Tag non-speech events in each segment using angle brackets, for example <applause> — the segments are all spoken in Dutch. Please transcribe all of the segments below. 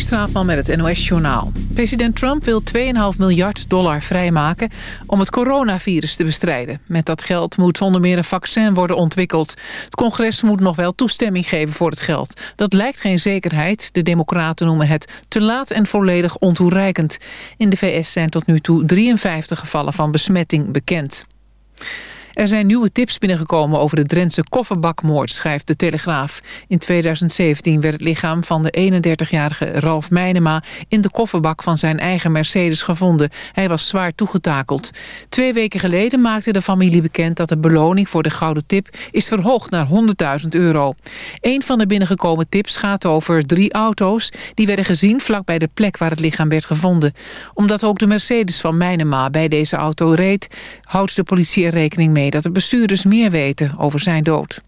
Straatman met het NOS-journaal. President Trump wil 2,5 miljard dollar vrijmaken om het coronavirus te bestrijden. Met dat geld moet onder meer een vaccin worden ontwikkeld. Het congres moet nog wel toestemming geven voor het geld. Dat lijkt geen zekerheid. De democraten noemen het te laat en volledig ontoereikend. In de VS zijn tot nu toe 53 gevallen van besmetting bekend. Er zijn nieuwe tips binnengekomen over de Drentse kofferbakmoord, schrijft de Telegraaf. In 2017 werd het lichaam van de 31-jarige Ralf Meinema in de kofferbak van zijn eigen Mercedes gevonden. Hij was zwaar toegetakeld. Twee weken geleden maakte de familie bekend dat de beloning voor de gouden tip is verhoogd naar 100.000 euro. Een van de binnengekomen tips gaat over drie auto's die werden gezien vlakbij de plek waar het lichaam werd gevonden. Omdat ook de Mercedes van Meinema bij deze auto reed, houdt de politie er rekening mee dat de bestuurders meer weten over zijn dood.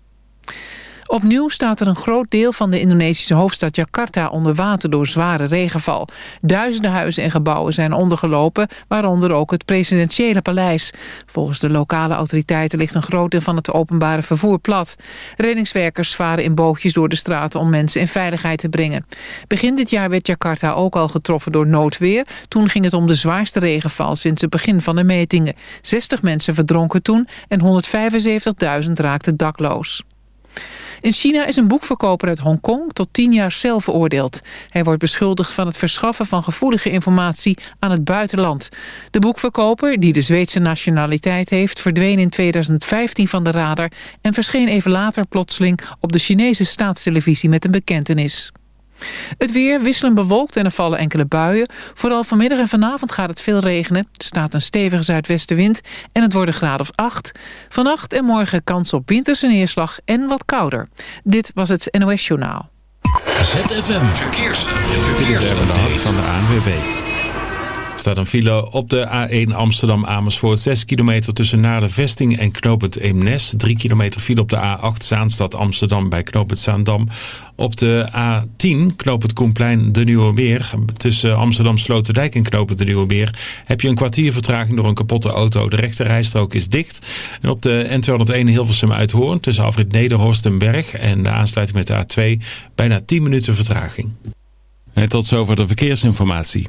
Opnieuw staat er een groot deel van de Indonesische hoofdstad Jakarta onder water door zware regenval. Duizenden huizen en gebouwen zijn ondergelopen, waaronder ook het presidentiële paleis. Volgens de lokale autoriteiten ligt een groot deel van het openbare vervoer plat. Reddingswerkers varen in bootjes door de straten om mensen in veiligheid te brengen. Begin dit jaar werd Jakarta ook al getroffen door noodweer. Toen ging het om de zwaarste regenval sinds het begin van de metingen. 60 mensen verdronken toen en 175.000 raakten dakloos. In China is een boekverkoper uit Hongkong tot tien jaar cel veroordeeld. Hij wordt beschuldigd van het verschaffen van gevoelige informatie aan het buitenland. De boekverkoper, die de Zweedse nationaliteit heeft... verdween in 2015 van de radar en verscheen even later plotseling... op de Chinese staatstelevisie met een bekentenis. Het weer wisselend bewolkt en er vallen enkele buien. Vooral vanmiddag en vanavond gaat het veel regenen. Er staat een stevige zuidwestenwind en het wordt een graad of 8. Vannacht en morgen kans op winterse neerslag en wat kouder. Dit was het NOS Journaal. ZFM Verkeers. Verkeers. van de ANWB. Staat een file op de A1 Amsterdam-Amersfoort. 6 kilometer tussen Naar de Vesting en Knoopend Eemnes. 3 kilometer file op de A8 Zaanstad Amsterdam bij Knoopend Zaandam. Op de A10 Knoopend Koenplein de Nieuwe Meer. Tussen Amsterdam Sloterdijk en Knoopend de Nieuwe Meer. Heb je een kwartier vertraging door een kapotte auto. De rechte rijstrook is dicht. En op de N201 Hilversum Uithoorn. Tussen Afrit Nederhorst en Berg. En de aansluiting met de A2. Bijna 10 minuten vertraging. En tot zover de verkeersinformatie.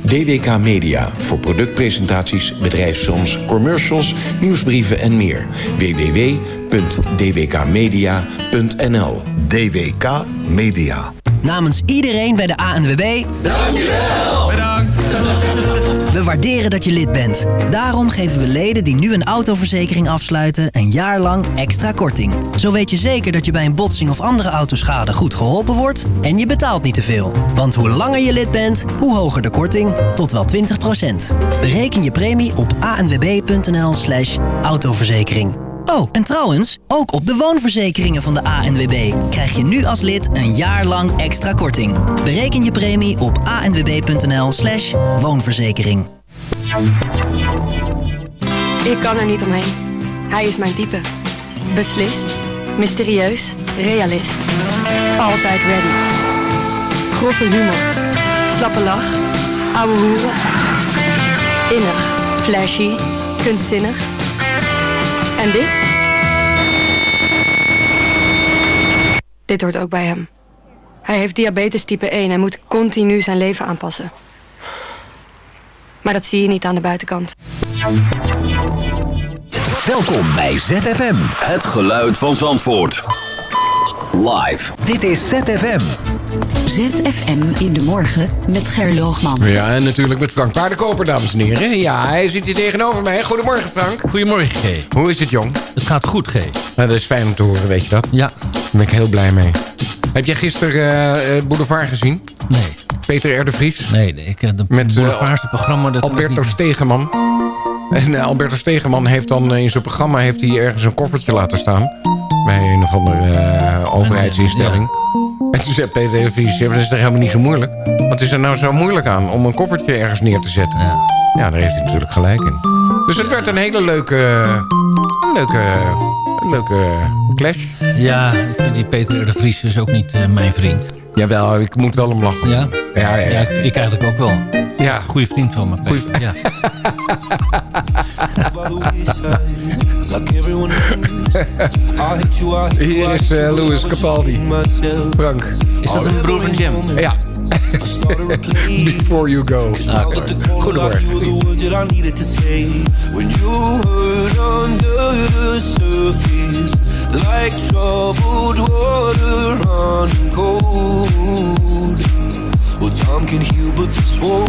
DWK Media voor productpresentaties, bedrijfsfilms, commercials, nieuwsbrieven en meer. www.dwkmedia.nl DWK Media. Namens iedereen bij de ANWB... Dankjewel. Bedankt. We waarderen dat je lid bent. Daarom geven we leden die nu een autoverzekering afsluiten... een jaar lang extra korting. Zo weet je zeker dat je bij een botsing of andere autoschade goed geholpen wordt... en je betaalt niet te veel. Want hoe langer je lid bent, hoe hoger de korting... tot wel 20% Bereken je premie op anwb.nl slash autoverzekering. Oh, en trouwens, ook op de woonverzekeringen van de ANWB krijg je nu als lid een jaar lang extra korting. Bereken je premie op anwb.nl slash woonverzekering. Ik kan er niet omheen. Hij is mijn type. Beslist, mysterieus, realist. Altijd ready. Grove humor, slappe lach, ouwe hoeren. Innig, flashy, kunstzinnig en dit? Dit hoort ook bij hem. Hij heeft diabetes type 1 en moet continu zijn leven aanpassen. Maar dat zie je niet aan de buitenkant. Welkom bij ZFM. Het geluid van Zandvoort. Live. Dit is ZFM. ZFM in de morgen met Gerloogman. Ja, en natuurlijk met Frank Paardenkoper, dames en heren. Ja, hij zit hier tegenover mij. Goedemorgen, Frank. Goedemorgen, G. Hoe is het, jong? Het gaat goed, G. Nou, dat is fijn om te horen, weet je dat? Ja. Daar ben ik heel blij mee. Heb jij gisteren eh, eh, Boulevard gezien? Nee. Peter R. de Vries? Nee, nee ik, de Met, eh, Boulevardse programma... Dat Alberto Stegeman. En eh, Alberto Stegeman heeft dan eh, in zijn programma heeft hij ergens een koffertje laten staan. Bij een of andere eh, overheidsinstelling. En toen zei Peter de Vries, dat is toch helemaal niet zo moeilijk? Wat is er nou zo moeilijk aan om een koffertje ergens neer te zetten? Ja. Ja, daar heeft hij natuurlijk gelijk in. Dus het werd een hele leuke, een leuke, een leuke clash. Ja, ik vind die Peter de Vries is ook niet eh, mijn vriend. Jawel, ik moet wel om lachen. Ja? Ja, ja, ja. ik, ik eigenlijk ook wel. Ja. Goeie vriend van me. Peter. Ja. <laughs> Hier is eh, Louis Capaldi. Frank. Is dat een broer van Jim? Ja. <laughs> Before you go. Ah, oké. Goedemorgen. When you hurt under the surface Like troubled water running cold Well, time can heal, but this won't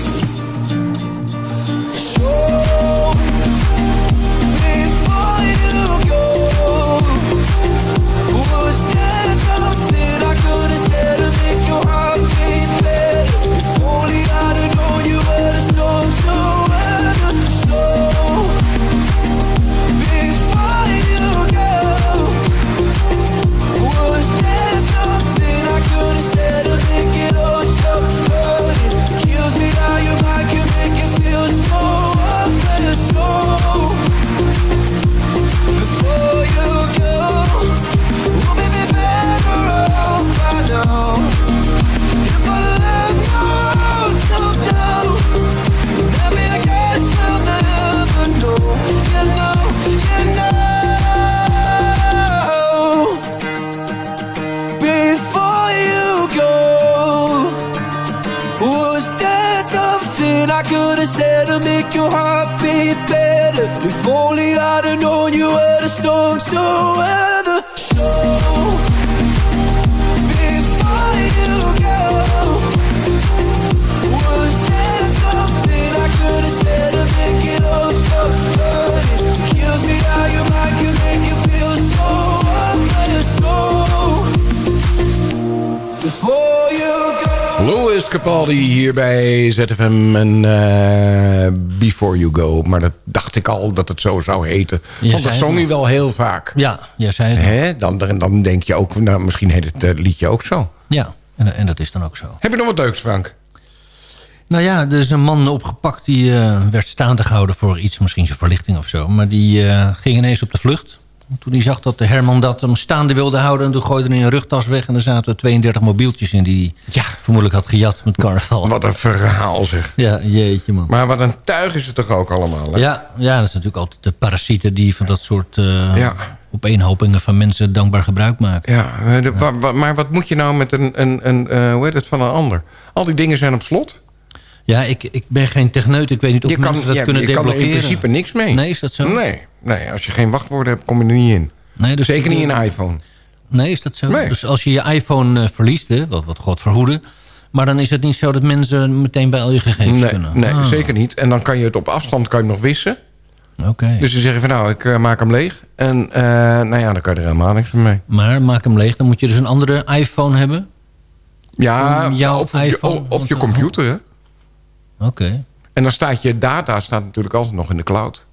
Hier bij ZFM en eh, Before You Go. Maar dat dacht ik al dat het zo zou heten. Je Want dat zong hij wel heel vaak. Ja, jij zei het. Hè? Dan, dan, denk je ook, nou, misschien heet het eh, liedje ook zo. Ja, en, en dat is dan ook zo. Heb je nog wat leuks, Frank? Nou ja, er is een man opgepakt die eh, werd staande gehouden voor iets, misschien zijn verlichting of zo. Maar die eh, ging ineens op de vlucht. Toen hij zag dat de Herman dat hem staande wilde houden... en toen gooide hij een rugtas weg en er zaten 32 mobieltjes in... die hij vermoedelijk had gejat met carnaval. Wat een verhaal zeg. Ja, jeetje man. Maar wat een tuig is het toch ook allemaal? Hè? Ja, ja, dat is natuurlijk altijd de parasieten die van dat soort uh, Ja. opeenhopingen van mensen dankbaar gebruik maken. Ja, eh, de- wa- wa- maar wat moet je nou met een, een, een eh, hoe heet het, van een ander? Al die dingen zijn op slot. Ja, ik, ik ben geen techneut. Ik weet niet of Je mensen kan, dat ja, kunnen je kan er deblokkeren. in principe niks mee. Nee, is dat zo? Nee, nee, als je geen wachtwoorden hebt, kom je er niet in. Nee, dus Zeker niet in een iPhone. Nee, is dat zo? Nee. Dus als je je iPhone eh, verliest, hè, wat, wat God verhoede... maar dan is het niet zo dat mensen meteen bij al je gegevens Nee, kunnen? nee Ah, zeker niet. En dan kan je het op afstand kan je nog wissen. Oké. Dus ze zeggen van nou, ik eh, maak hem leeg. En eh, nou ja, dan kan je er helemaal niks meer mee. Maar maak hem leeg, dan moet je dus een andere iPhone hebben? Ja, jouw of, je- iPhone- of, of je computer, oké. En dan staat je data staat natuurlijk altijd nog in de cloud.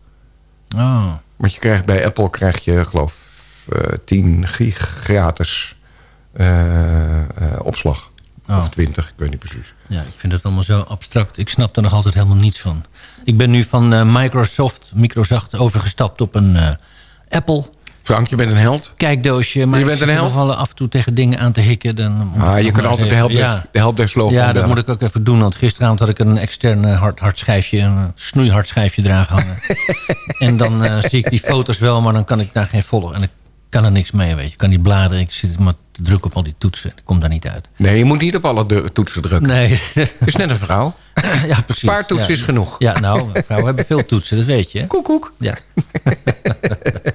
Oh. Want je krijgt bij Apple krijg je geloof eh 10 gig gratis eh, eh, opslag. Oh. Of 20, ik weet niet precies. Ja, ik vind het allemaal zo abstract. Ik snap er nog altijd helemaal niets van. Ik ben nu van Microsoft, Microsoft overgestapt op een Apple Frank, je bent een held. kijkdoosje. Maar Je bent een held? nog wel af en toe tegen dingen aan te hikken. Dan Ah, je kan altijd de helpdesk, Ja. de helpdesk logo Ja, dat bellen. moet ik ook even doen. Want gisteravond had ik een extern eh, hard, hard schijfje, een eh, snoeihard schijfje eraan hangen. <laughs> en dan eh, zie ik die foto's wel, maar dan kan ik daar geen volgen. En ik kan er niks mee, weet je. Ik kan niet bladeren. Ik zit maar te drukken op al die toetsen. Ik kom daar niet uit. Nee, je moet niet op alle toetsen drukken. Nee. Het <laughs> is net een vrouw. ja, precies. Een paar toetsen Ja. is genoeg. Ja, nou, vrouwen hebben veel toetsen, dat weet je. hè? Koek, koek. Ja. <laughs>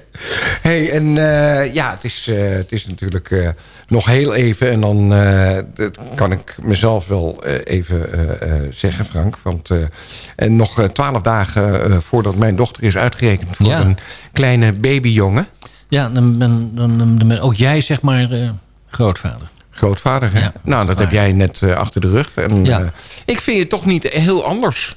hey, en eh, ja, het is, eh, het is natuurlijk eh, nog heel even. En dan dat kan ik mezelf wel even zeggen, Frank. Want en nog twaalf dagen voordat mijn dochter is uitgerekend... voor Ja. een kleine babyjongen. Ja, dan ben, dan, dan ben ook jij zeg maar grootvader. Grootvader, hè? Ja. Nou, dat heb jij net achter de rug. En, Ja. ik vind je toch niet heel anders.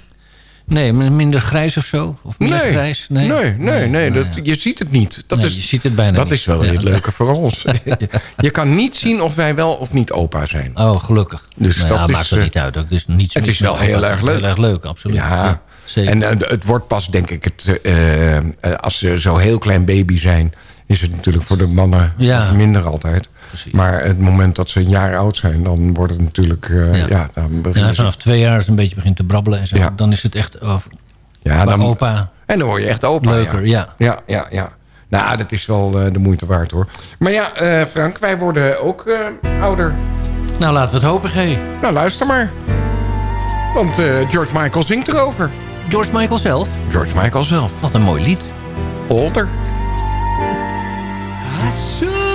Nee, minder grijs of zo? Of meer Nee, grijs? nee, nee, nee, nee, dat, je ziet het niet. Dat, Nee, is, je ziet het bijna dat niet. is wel Ja. het leuke voor ons. <laughs> je, kan niet zien of wij wel of niet opa zijn. Oh, gelukkig. Dus Nou dat ja, is, maakt er eh, niet uit. Het is, niet zo het is wel heel erg leuk. Heel erg leuk, absoluut. Ja, zeker. en eh, het wordt pas, denk ik, het, eh, als ze zo heel klein baby zijn... is het natuurlijk voor de mannen Ja. minder altijd. Precies. Maar het moment dat ze een jaar oud zijn... dan wordt het natuurlijk... eh, ja. Ja. dan ja, ze... vanaf twee jaar als het een beetje begint te brabbelen en zo, Ja. dan is het echt oh, Ja, dan, opa En dan word je echt opa. leuker. Ja, Ja. ja, ja. Nou, dat is wel eh, de moeite waard, hoor. Maar ja, eh, Frank, wij worden ook ouder. Nou, laten we het hopen, G. Nou, luister maar. Want George Michael zingt erover. George Michael zelf, George Michael zelf. wat een mooi lied. Older. I should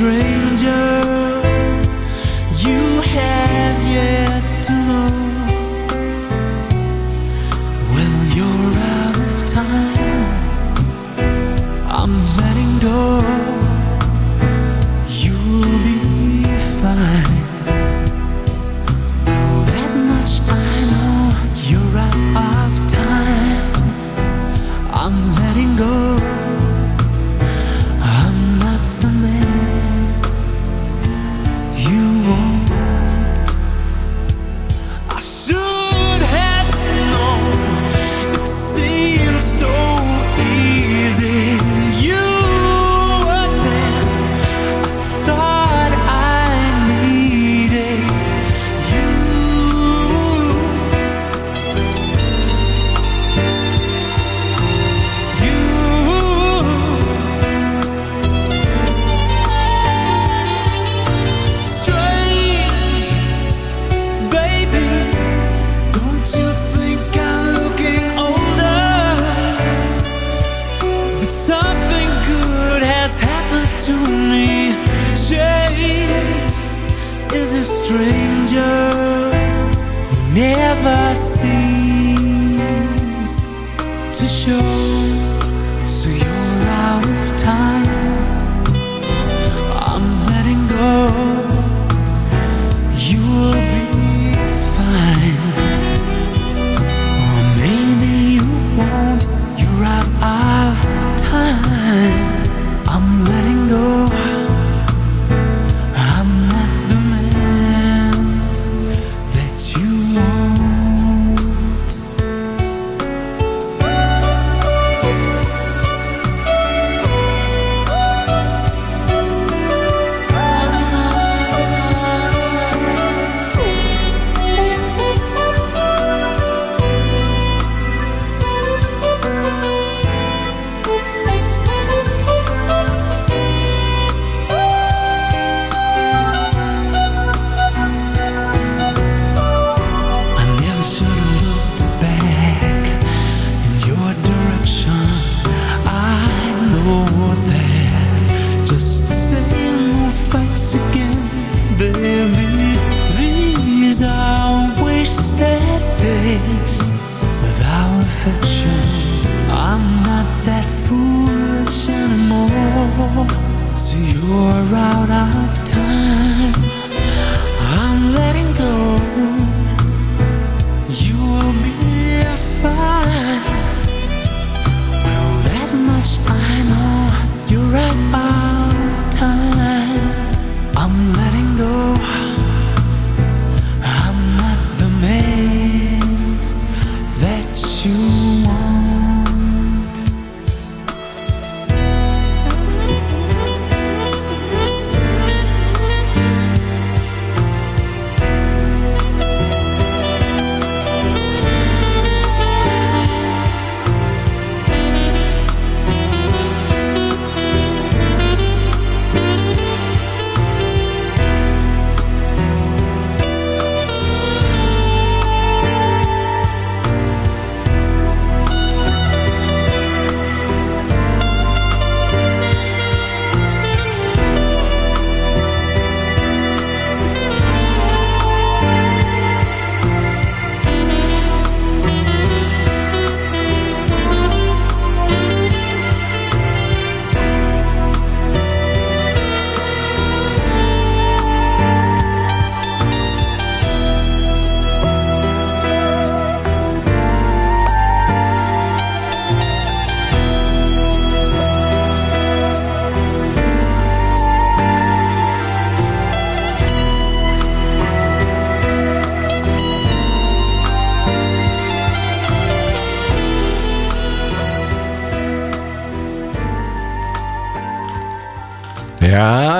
is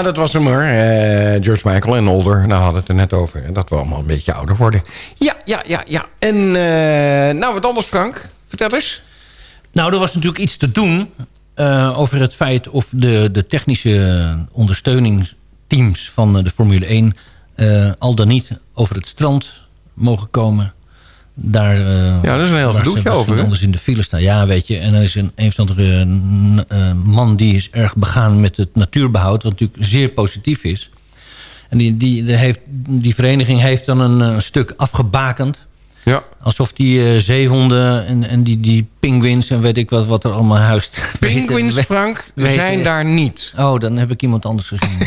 dat was hem hoor. Eh, George Michael en Older. Daar hadden we het er net over. Dat we allemaal een beetje ouder worden. Ja, ja, ja, ja. En eh, nou, wat anders Frank. Vertel eens. Nou, er was natuurlijk iets te doen eh, over het feit of de, de technische ondersteuningsteams van de Formule 1 eh, al dan niet over het strand mogen komen. Daar, eh, Ja, dat is een heel gedoetje over, anders in de file staan. Ja, weet je. En er is een, een of andere eh, man die is erg begaan met het natuurbehoud. Wat natuurlijk zeer positief is. En die, die, die, heeft, die vereniging heeft dan een eh, stuk afgebakend. Ja. Alsof die eh, zeehonden en, en die, die pinguïns en weet ik wat, wat er allemaal huist. <laughs> Penguins, Frank, weten- zijn daar niet. Oh, dan heb ik iemand anders gezien. <laughs>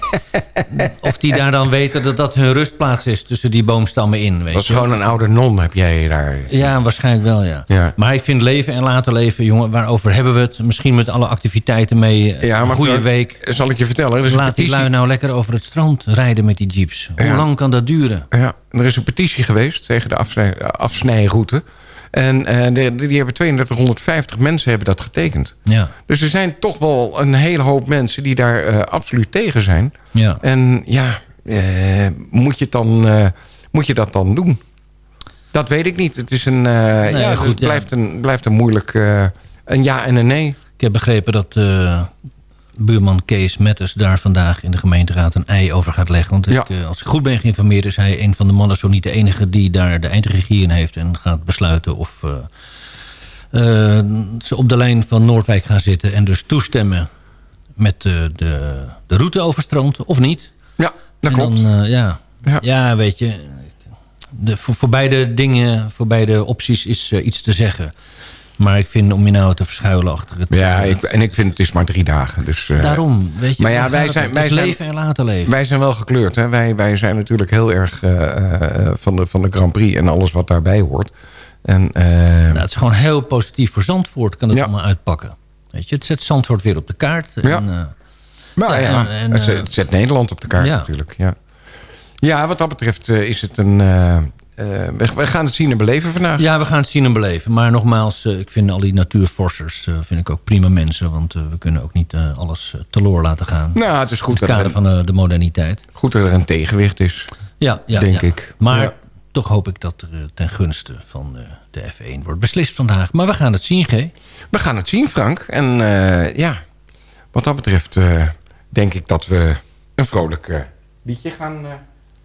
<laughs> of die daar dan weten dat dat hun rustplaats is tussen die boomstammen in. Weet Dat is je. gewoon een oude non, heb jij daar. Ja, waarschijnlijk wel, ja. Ja. Maar ik vind leven en laten leven, jongen, waarover hebben we het? Misschien met alle activiteiten mee. Ja, een maar goede Frank, week. Zal ik je vertellen? Er een Laat die lui nou lekker over het strand rijden met die jeeps. Hoe Ja. lang kan dat duren? Ja, er is een petitie geweest tegen de afsnij, afsnijroute. En eh, de- die hebben 3250 mensen hebben dat getekend. Ja, Dus er zijn toch wel een hele hoop mensen die daar eh, absoluut tegen zijn. ja. En ja, eh, moet, je dan, moet je dat dan doen? Dat weet ik niet. Het is een, ja, goed, het ja. blijft, een, blijft een moeilijk... een ja en een nee. Ik heb begrepen dat buurman Kees Metters daar vandaag in de gemeenteraad een ei over gaat leggen. Want Ja. ik, eh, als ik goed ben geïnformeerd is hij een van de mannen, zo niet de enige, die daar de eindregie in heeft en gaat besluiten of eh, eh, ze op de lijn van Noordwijk gaan zitten en dus toestemmen met eh, de, de route overstroomt of niet. Ja, dat En klopt. Dan, ja. Ja. Ja. weet je, de, voor, voor beide dingen, voor beide opties is iets te zeggen. Maar ik vind om je nou te verschuilen achter het... ja, eh, ik, en ik vind het is maar drie dagen. Dus, eh, Daarom, weet je. maar ja, wij zijn- wij zijn- leven en laten leven. Wij zijn wel gekleurd. Hè? Wij, wij zijn natuurlijk heel erg eh, van, de, van de Grand Prix en alles wat daarbij hoort. En, Nou, het is gewoon heel positief voor Zandvoort. Kan het Ja. allemaal uitpakken. Weet je, het zet Zandvoort weer op de kaart. En, Ja. maar ja, ja, en- en, het, zet, Nederland op de kaart natuurlijk. Ja. ja, wat dat betreft is het een... eh, we, gaan het zien en beleven vandaag. ja, we gaan het zien en beleven. Maar nogmaals, eh, ik vind al die natuurforsters eh, vind ik ook prima mensen. Want we kunnen ook niet alles teloor laten gaan. Nou, het is goed in dat, het er kader van eh, de moderniteit. goed dat er een tegenwicht is. Ja, ja Denk ja. ik. Maar Ja. toch hoop ik dat er ten gunste van de F1 wordt beslist vandaag. Maar we gaan het zien, G. We gaan het zien, Frank. En ja, wat dat betreft denk ik dat we een vrolijk eh, liedje gaan,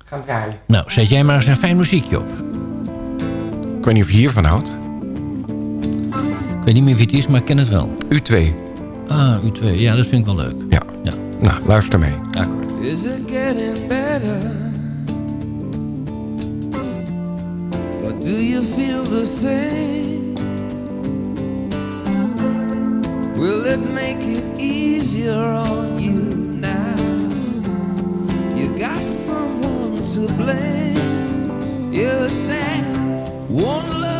gaan draaien. Nou, zet jij maar eens een fijn muziekje op. Ik weet niet of je hiervan houdt. Ik weet niet meer wie het is, maar ik ken het wel. U2. Ah, U2. Ja, dat vind ik wel leuk. Ja. Ja, Nou, luister mee. akkoord. Is it getting better? Or do you feel the same? Will it make it easier on you now? You got someone to blame. You say, one love,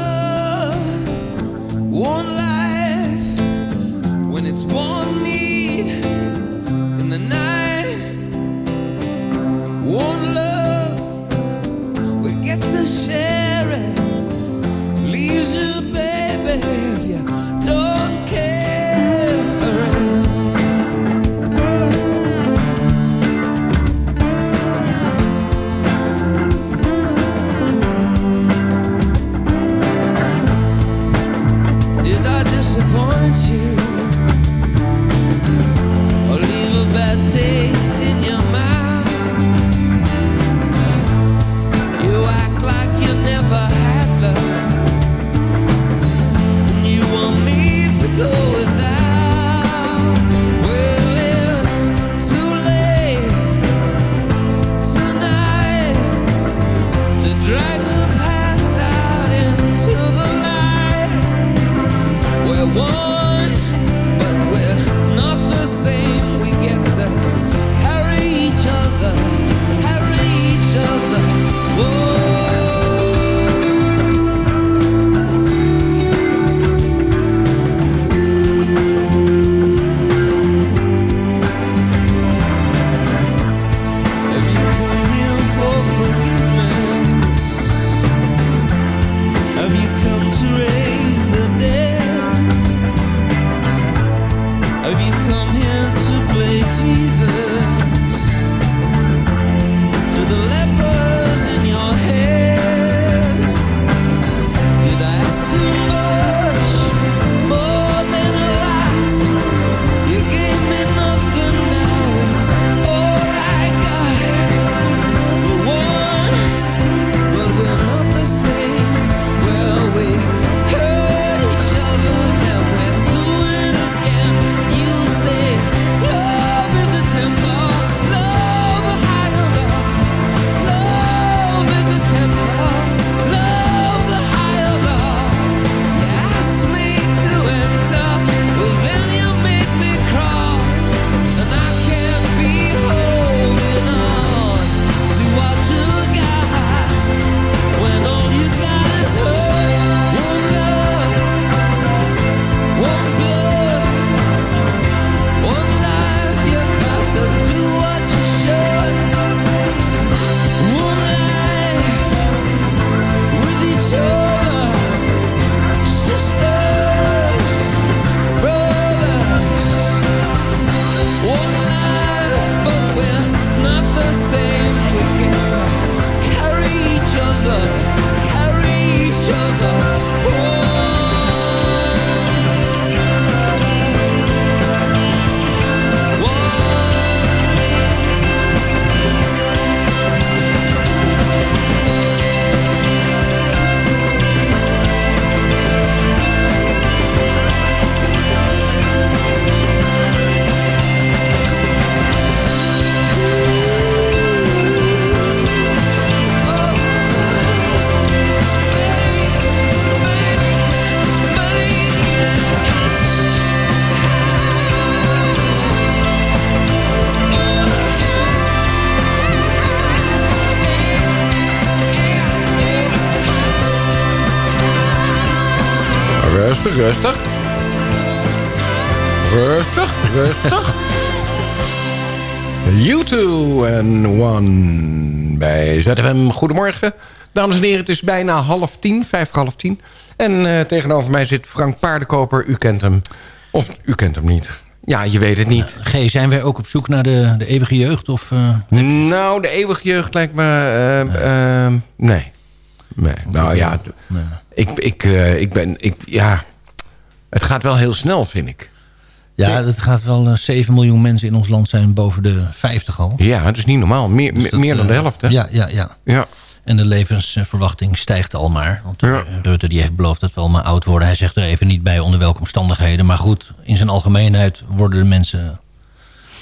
Rustig, rustig. Rustig, rustig. U2 en One bij ZFM. Goedemorgen. Dames en heren, het is bijna half tien, vijf half tien. En uh, tegenover mij zit Frank Paardenkoper. U kent hem. Of u kent hem niet. Ja, je weet het niet. G, zijn wij ook op zoek naar de, de eeuwige jeugd? Of, uh... Nou, de eeuwige jeugd lijkt me... Uh, nee. Nee. Nou ja, nee. Ik, ik, ik ben... Ik, ja, het gaat wel heel snel, vind ik. Ja, het gaat wel... 7 miljoen mensen in ons land zijn boven de 50 al. Ja, dat is niet normaal. Meer, dus dat, meer dan de helft, hè? Ja, ja, ja. ja. En de levensverwachting stijgt al maar. Want ja. Rutte die heeft beloofd dat we allemaal oud worden. Hij zegt er even niet bij onder welke omstandigheden. Maar goed, in zijn algemeenheid worden de mensen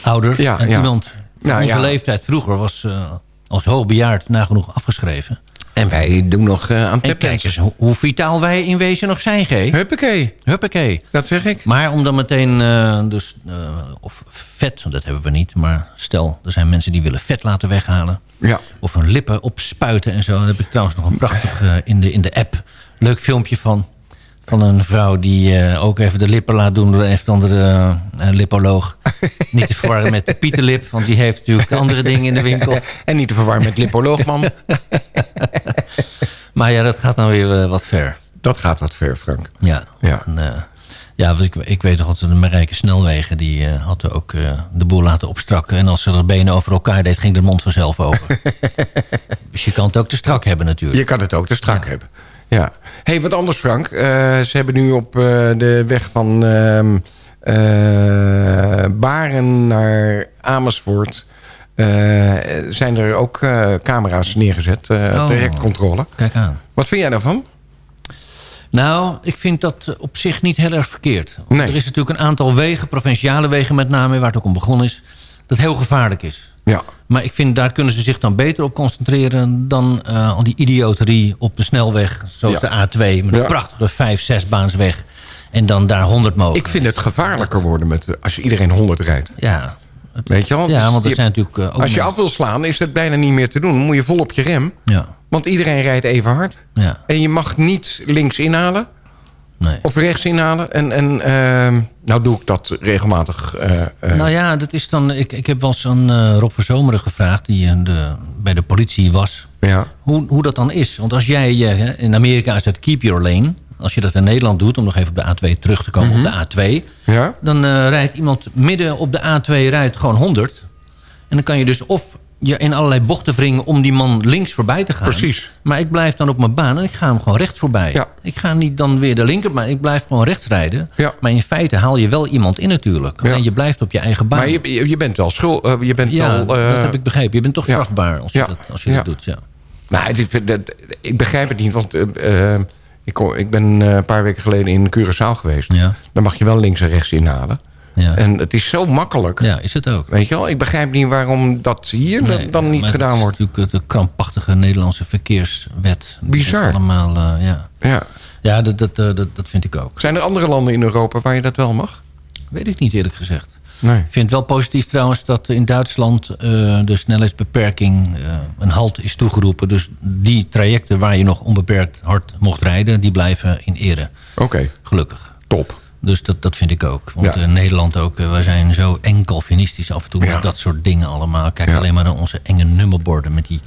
ouder. Ja, en ja. iemand van Nou, onze leeftijd vroeger was uh, als hoogbejaard nagenoeg afgeschreven. En wij doen nog uh, aan En kijk eens hoe, hoe vitaal wij in wezen nog zijn, G. Huppakee, Huppakee. dat zeg ik. Maar om dan meteen, uh, dus, uh, of vet, dat hebben we niet. Maar stel, er zijn mensen die willen vet laten weghalen. Ja. Of hun lippen opspuiten en zo. Daar heb ik trouwens nog een prachtig in, de, in de app leuk filmpje van. Van een vrouw die uh, ook even de lippen laat doen door een of andere uh, lipoloog. <laughs> niet te verwarren met de Pieterlip, want die heeft natuurlijk andere dingen in de winkel. <laughs> En niet te verwarren met lipoloogman. <laughs> maar ja, dat gaat dan weer uh, wat ver. Dat gaat wat ver, Frank. Ja. Ja. En, ja, ik, ik weet nog dat de Marijke Snelwegen... die uh, hadden ook uh, de boel laten opstrakken. En als ze er benen over elkaar deed, ging de mond vanzelf open. dus je kan het ook te strak hebben natuurlijk. Je kan het ook te strak ja. hebben. Ja. hey, wat anders Frank. Uh, ze hebben nu op uh, de weg van uh, Baren naar Amersfoort... zijn er ook camera's neergezet oh. ter controle. Kijk aan. Wat vind jij daarvan? Nou, ik vind dat op zich niet heel erg verkeerd. Nee. Er is natuurlijk een aantal wegen, provinciale wegen met name... waar het ook om begonnen is, dat heel gevaarlijk is. Ja. Maar ik vind, daar kunnen ze zich dan beter op concentreren... dan uh, al die idioterie op de snelweg, zoals ja. de A2... met een ja. prachtige 5, 6 baansweg. En dan daar 100 mogen. Ik vind het gevaarlijker worden met, als je iedereen 100 rijdt. Ja. Weet je wel? Ja, want er je, zijn natuurlijk... Uh, als je af wil slaan, is het bijna niet meer te doen. Dan moet je vol op je rem. Ja. Want iedereen rijdt even hard. Ja. En je mag niet links inhalen. Nee. Of rechts inhalen. En, en uh, nou doe ik dat regelmatig. Uh, uh. Nou ja, dat is dan. Ik, ik heb wel eens aan Rob Verzomeren gevraagd, die de, bij de politie was. Ja. Hoe, hoe dat dan is. Want als jij, in Amerika is dat keep your lane. als je dat in Nederland doet... om nog even op de A2 terug te komen, Mhm. op de A2... Ja? dan eh, rijdt iemand midden op de A2 rijdt gewoon 100. En dan kan je dus of je in allerlei bochten wringen... om die man links voorbij te gaan. Precies. Maar ik blijf dan op mijn baan en ik ga hem gewoon rechts voorbij. Ja. Ik ga niet dan weer de linkerbaan, ik blijf gewoon rechts rijden. Ja. Maar in feite haal je wel iemand in natuurlijk. Ja. En je blijft op je eigen baan. Maar je, je, bent wel schuld. eh, je bent ja, wel, eh, dat heb ik begrepen. Je bent toch strafbaar als je, dat, als je dat doet. Ja. Nou, is- dat- ik begrijp het niet, want eh, ik, ik ben een paar weken geleden in Curaçao geweest. Ja. Dan mag je wel links en rechts inhalen. Ja. En het is zo makkelijk. ja, is het ook. Weet je wel, ik begrijp niet waarom dat hier Nee, dan, niet gedaan het wordt. is natuurlijk de krampachtige Nederlandse verkeerswet. Bizar. Allemaal, eh, ja, Ja. ja dat, dat, eh, dat, dat vind ik ook. Zijn er andere landen in Europa waar je dat wel mag? Weet ik niet eerlijk gezegd. Nee. Ik vind het wel positief trouwens dat in Duitsland eh, de snelheidsbeperking een halt is toegeroepen. Dus die trajecten waar je nog onbeperkt hard mocht rijden, die blijven in ere. Oké, Gelukkig. top. Dus dat, dat vind ik ook. Want Ja. in Nederland ook, eh, wij zijn zo enkelfinistisch af en toe Ja. met dat soort dingen allemaal. Kijk Ja. alleen maar naar onze enge nummerborden met die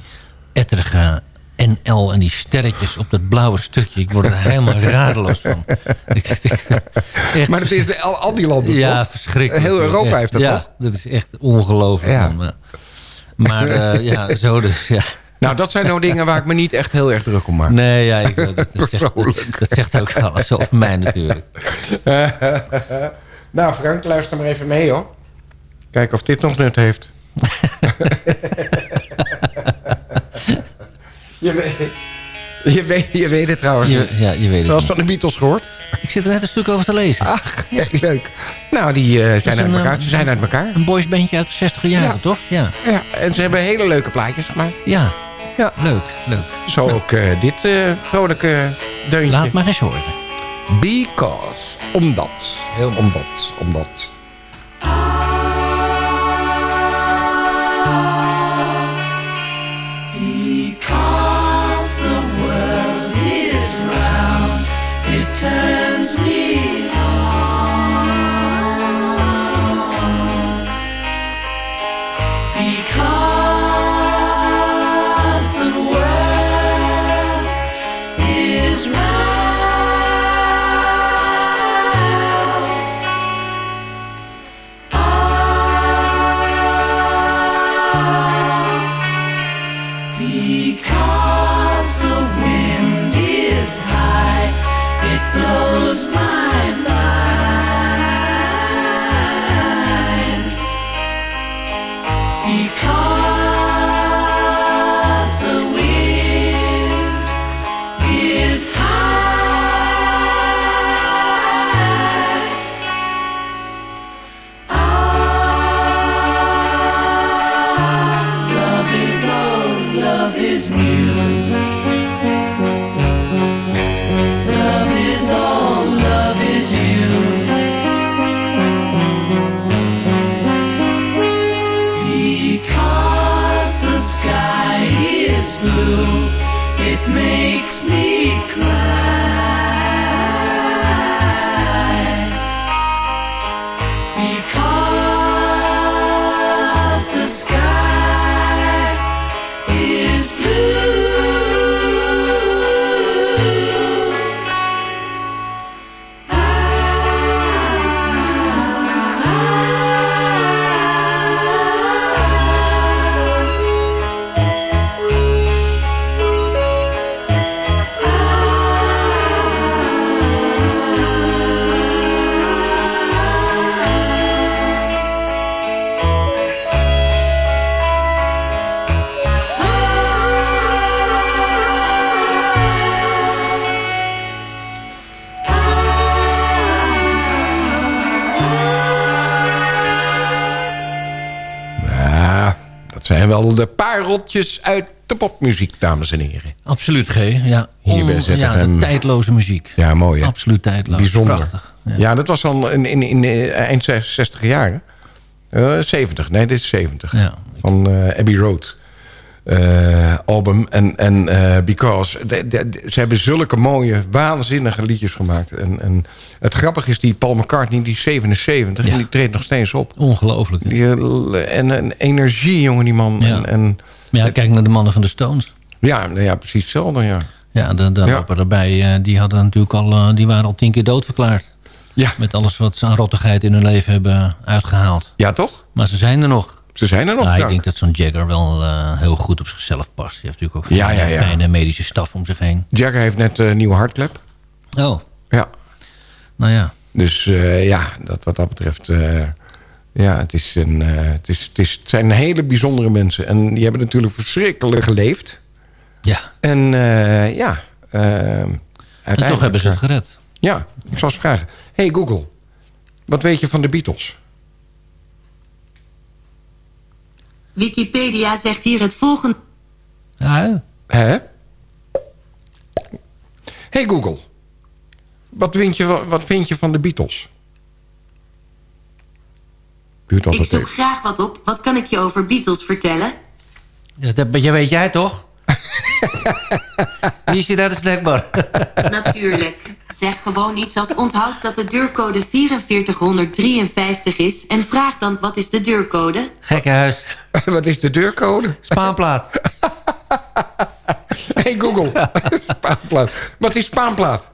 etterige NL en die sterretjes op dat blauwe stukje. Ik word er helemaal <laughs> radeloos van. <laughs> Echt Maar het is al, al die landen, ja, toch? verschrikkelijk. Heel Europa Echt, heeft dat, ja, toch? dat is echt ongelooflijk. Ja. man. Maar eh, ja, zo dus. Ja. Nou, dat zijn nou dingen waar ik me niet echt heel erg druk om maak. Nee, ja, ik, dat, <laughs> dat, zegt, dat, dat zegt ook alles over mij natuurlijk. <laughs> nou, Frank, luister maar even mee, hoor. Kijken of dit nog nut heeft. <laughs> je, weet, je, weet, je weet het trouwens Je, ja, je weet het eens van de Beatles gehoord? Ik zit er net een stuk over te lezen. Ach, ja, leuk. Nou, die eh, zijn, een, uit elkaar. eh, Ze zijn uit elkaar. Een boysbandje uit de 60 jaren, Ja. toch? Ja. Ja, en ze hebben hele leuke plaatjes gemaakt. Ja. Ja. Leuk, leuk. Zo ook eh, dit eh, vrolijke deuntje. Laat maar eens horen. Because. Omdat. Heel. Omdat. Omdat. Wel de pareltjes uit de popmuziek, dames en heren. Absoluut, G. Ja, Hier bij On- ja de ZFM. tijdloze muziek. Ja, mooi hè? Absoluut tijdloos. Bijzonder. Prachtig. Ja. Ja. dat was al in, in, in de eind 60 jaren. Eh 70, nee, dit is 70. Ja. Van eh, Abbey Road. eh, album. En, en eh, Because. De- de- de- ze hebben zulke mooie, waanzinnige liedjes gemaakt. En, en het grappige is, die Paul McCartney, die is 77. Ja. En die treedt nog steeds op. Ongelooflijk. Die, eh, en een energie, jongen, die man. Ja. En, en, Maar ja, kijk naar de mannen van de Stones. ja, nou ja, precies hetzelfde, ja. Ja, de, de Ja. lopen erbij. eh, die, hadden natuurlijk al, die waren al tien keer doodverklaard. Ja. Met alles wat ze aan rottigheid in hun leven hebben uitgehaald. Ja, toch? Maar ze zijn er nog. Ze zijn er nog. Ja, ja. ik denk dat zo'n Jagger wel eh, heel goed op zichzelf past. Die heeft natuurlijk ook Ja, fijne, ja, ja. fijne medische staf om zich heen. Jagger heeft net een nieuwe hartklep. Oh, Ja. nou ja. Dus eh, ja, dat, wat dat betreft... eh, ja, het, is een, eh, het, is, het, is, het zijn hele bijzondere mensen. En die hebben natuurlijk verschrikkelijk geleefd. Ja, En eh, ja... eh, en toch hebben ze het eh, gered. Ja, ik zal eens vragen. Hey Google, wat weet je van de Beatles? Wikipedia zegt hier het volgende. Ja, Hè? Hey Google, wat vind je, van- wat vind je van de Beatles? Duurt Ik zoek even. graag wat op. Wat kan ik je over Beatles vertellen? dat heb- je weet jij toch? Wie is hier naar de snackbar? Natuurlijk. Zeg gewoon iets als onthoud dat de deurcode 4453 is... en vraag dan wat is de deurcode? Gekkenhuis. <laughs> wat is de deurcode? Spaanplaat. <laughs> Hey Google, <laughs> spaanplaat. Wat is spaanplaat?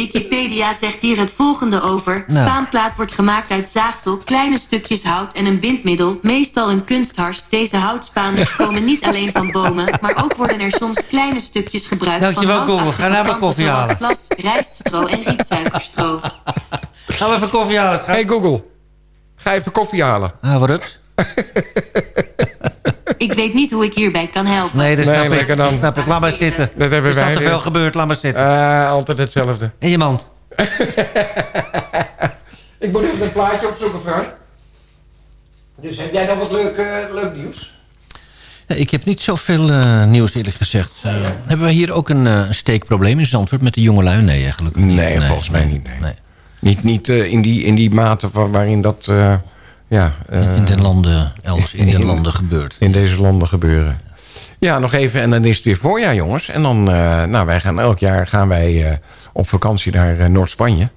Wikipedia zegt hier het volgende over. Nou. Spaanplaat wordt gemaakt uit zaagsel, kleine stukjes hout en een bindmiddel. Meestal een kunsthars. Deze houtspaanders komen niet alleen van bomen... maar ook worden er soms kleine stukjes gebruikt Dankjewel, van Google. Ga naar mijn houtachtige koffie halen. glas, rijststro en rietsuikerstro. <laughs> Gaan we even koffie halen, schat? Hey Google, ga even koffie halen. Ah, wat ups? <laughs> Ik weet niet hoe ik hierbij kan helpen. Nee, dat Nee, snap ik. dan. Dat snap ik. Laat maar zitten. Dat hebben Er staat wij te veel gebeurd, laat maar zitten. Eh, altijd hetzelfde. En je mand. <laughs> Ik moet even een plaatje opzoeken, Frank. Dus heb jij nog wat leuk, eh, leuk nieuws? Ja, ik heb niet zoveel eh, nieuws eerlijk gezegd. Eh, hebben we hier ook een eh, steekprobleem in Zandvoort met de jongelui? Nee, eigenlijk niet. Nee, volgens mij niet, nee. Niet, niet eh, in, die, in die mate wa- waarin dat eh, ja, eh, In de landen, elders in de in- landen gebeurt. in deze landen gebeuren. Ja, nog even en dan is het weer voorjaar, jongens. En dan, eh, nou, wij gaan elk jaar gaan wij eh, op vakantie naar eh, Noord-Spanje.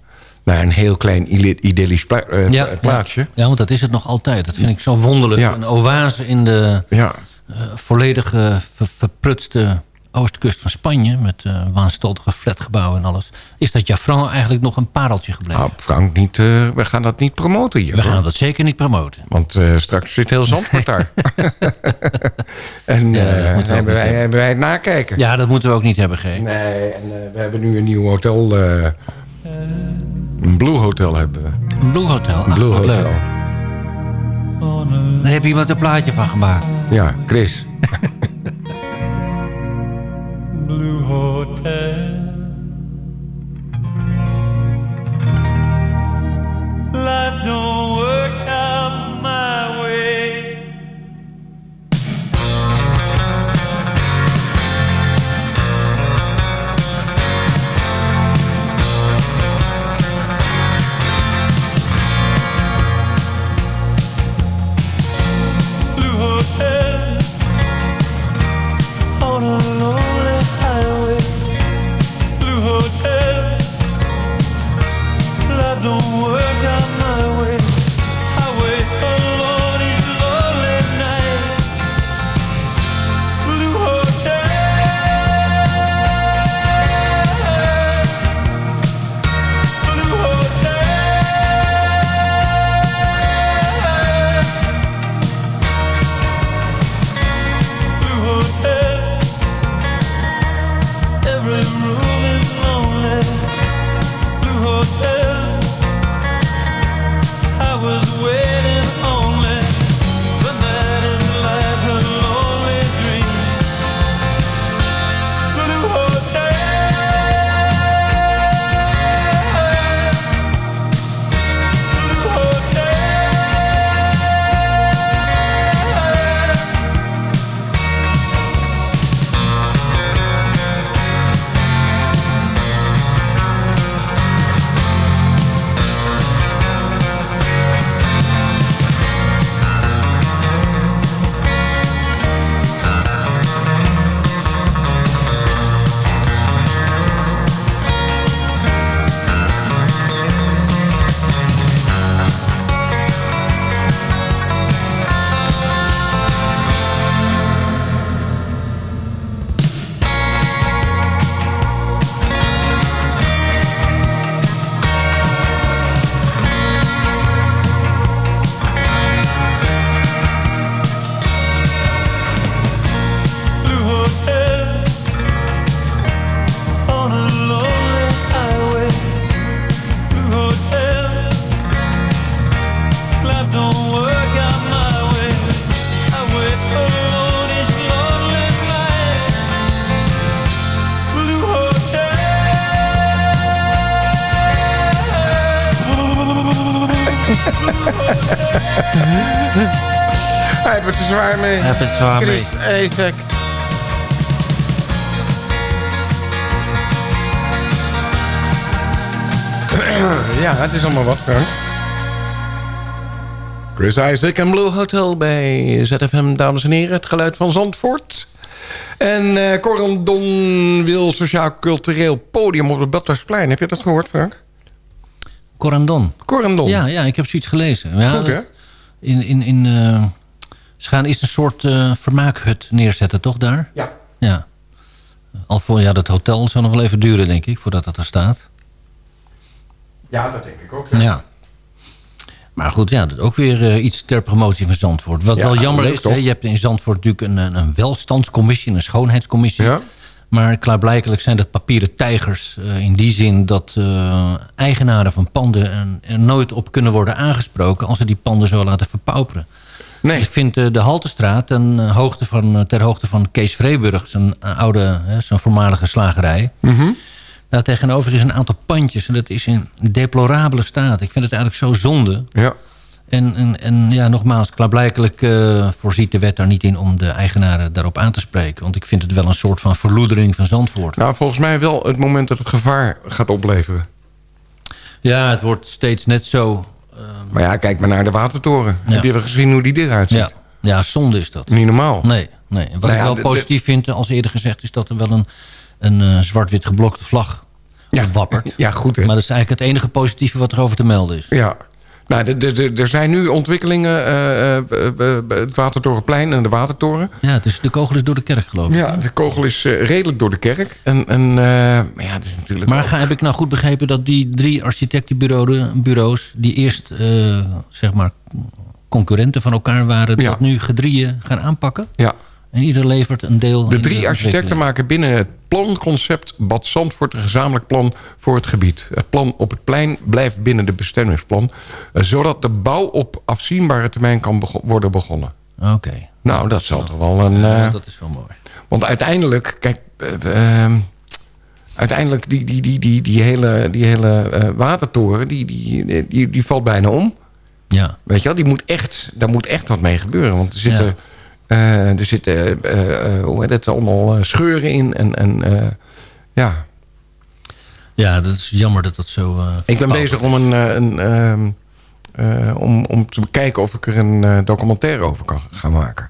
Naar een heel klein idyllisch pla- eh, Ja, pla- plaatsje. Ja, want dat is het nog altijd. Dat vind ik zo wonderlijk. Ja. Een oase in de Ja. eh, volledige ver- verprutste oostkust van Spanje... met eh wanstaltige flatgebouwen en alles. Is dat Jaffran eigenlijk nog een pareltje gebleven? Nou, Frank, niet, eh, we gaan dat niet promoten hier. we hoor. gaan dat zeker niet promoten. Want eh, straks zit heel Zandvoort daar. <laughs> en Ja, hebben, wij, hebben. wij het nakijken. Ja, dat moeten we ook niet hebben, G. Nee, en we hebben nu een nieuw hotel. een Blue Hotel hebben we. Een Blue Hotel. Een Blue Hotel. leuk. Daar heb je iemand een plaatje van gemaakt. Ja, Chris. <laughs> Blue Hotel. Zwaar mee. Heeft het zwaar mee. Chris Isaac. <clears throat> ja, het is allemaal wat, Frank. Chris Isaac en Blue Hotel bij ZFM, dames en heren. Het geluid van Zandvoort. En uh, Corendon wil sociaal-cultureel podium op het Badhuisplein. Heb je dat gehoord, Frank? Corendon. Corendon. Ja, ja, ik heb zoiets gelezen. Ja, Goed, hè? In, in, in, eh, ze gaan eerst een soort eh, vermaakhut neerzetten, toch daar? Ja. Ja. Al voor, ja, dat hotel zal nog wel even duren, denk ik, voordat dat er staat. Ja, dat denk ik ook. Ja. Maar goed, ja, dat ook weer eh, iets ter promotie van Zandvoort. Wat Ja, wel jammer leuk, is, hè, je hebt in Zandvoort natuurlijk een, een, een welstandscommissie, een schoonheidscommissie. Ja. Maar klaarblijkelijk zijn dat papieren tijgers eh, in die zin dat eh, eigenaren van panden er nooit op kunnen worden aangesproken als ze die panden zo laten verpauperen. Nee. Dus ik vind eh, de Haltestraat ten eh, hoogte van, eh, ter hoogte van Kees Vreeburg, zijn oude, zijn voormalige slagerij. Mhm. Daar tegenover is een aantal pandjes en dat is in deplorabele staat. Ik vind het eigenlijk zo zonde. Ja. En, en, en ja, nogmaals, klaarblijkelijk voorziet de wet daar niet in om de eigenaren daarop aan te spreken. Want ik vind het wel een soort van verloedering van Zandvoort. Nou, volgens mij wel het moment dat het gevaar gaat opleveren. Ja, het wordt steeds net zo. Maar ja, kijk maar naar de Watertoren. Ja. Heb je gezien hoe die eruit ziet? Ja, ja zonde is dat. Niet normaal. Nee, nee. En wat Nou ik wel positief vind, als eerder gezegd, is dat er wel een, een eh, zwart-wit geblokte vlag Ja. wappert. Ja, goed hè. Maar dat is eigenlijk het enige positieve wat er over te melden is. Ja. Nou, er zijn nu ontwikkelingen. eh, eh, het Watertorenplein en de Watertoren. Ja, is, de kogel is door de kerk geloof ik. Ja, de kogel is eh, redelijk door de kerk. En, en maar ja, dat is natuurlijk Maar ook- ga, heb ik nou goed begrepen dat die drie architectenbureaus... die eerst, zeg maar, concurrenten van elkaar waren... Ja. dat nu gedrieën gaan aanpakken? Ja. En ieder levert een deel De drie architecten maken binnen het planconcept Bad Zandvoort een gezamenlijk plan voor het gebied. Het plan op het plein blijft binnen de bestemmingsplan, eh, zodat de bouw op afzienbare termijn kan bego- worden begonnen. Oké, Nou, dat zal toch wel een. Ja, eh, dat is wel mooi. want uiteindelijk, kijk, eh, ehm, uiteindelijk die, die, die, die, die hele, die hele eh, watertoren, die, die, die, die valt bijna om. Ja. Weet je wel, die moet echt, daar moet echt wat mee gebeuren. Want er zitten, Ja. Eh, er zitten eh, eh, hoe heet het, allemaal scheuren in. En, en ja, Ja, dat is jammer dat dat zo... ik ben bezig is. om, een, een, ehm, eh, om, om te bekijken of ik er een documentaire over kan gaan maken.